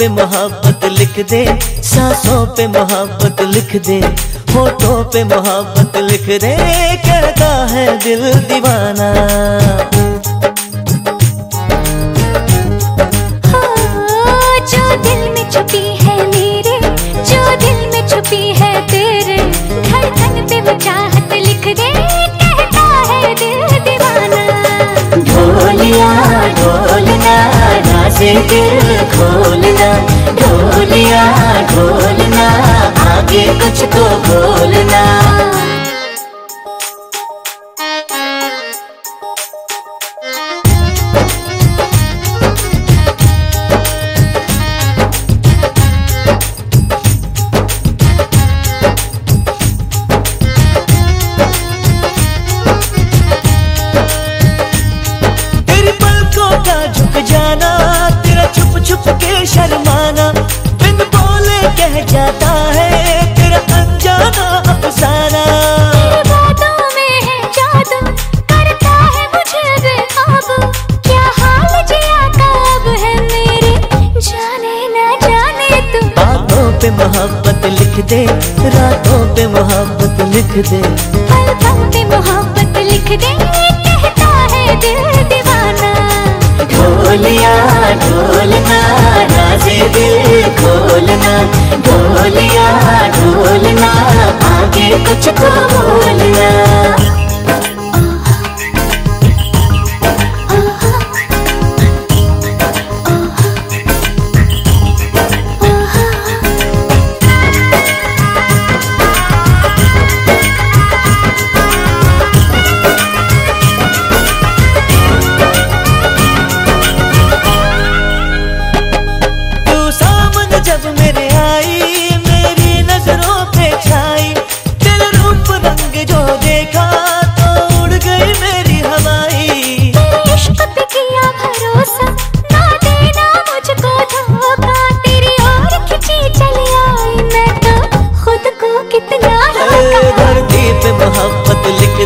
पे मोहब्बत लिख दे सांसों पे मोहब्बत लिख दे होठों पे मोहब्बत लिख दे कहता है दिल दीवाना। जो दिल में छुपी है मेरे जो दिल में छुपी है तेरे धड़कन पे वो चाहत लिख दे कहता है दिल दीवाना। ढोलिया ढोलना। खोलना ढोलिया ढोलना आगे कुछ को बोलना। पे मोहब्बत लिख दे रातों पे मोहब्बत लिख दे। पल पल पे मोहब्बत लिख दे कहता है दिल दीवाना। ढोलिया ढोलना राजे दिल खोलना। ढोलिया ढोलना आगे कुछ तो तू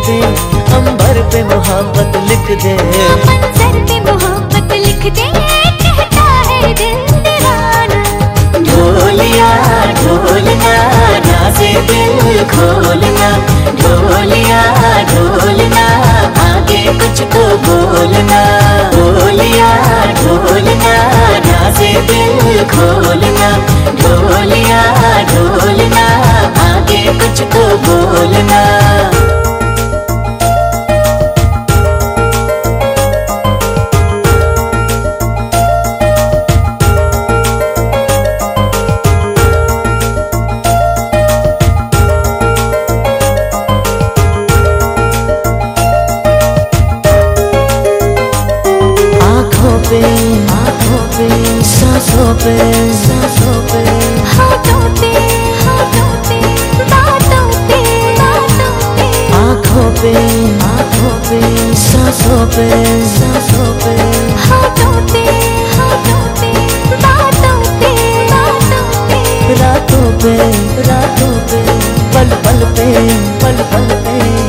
दे अंबर पे मोहब्बत लिख दे। सर पे मोहब्बत लिख दे कहता है दिल दीवाना ढोलिया ढोलना राजे दिल खोलना ढोलिया ढोलना आगे कुछ तो बोलना। सांसों पे सांसों पे रातों पे रातों पे पल पल पे पल पल पे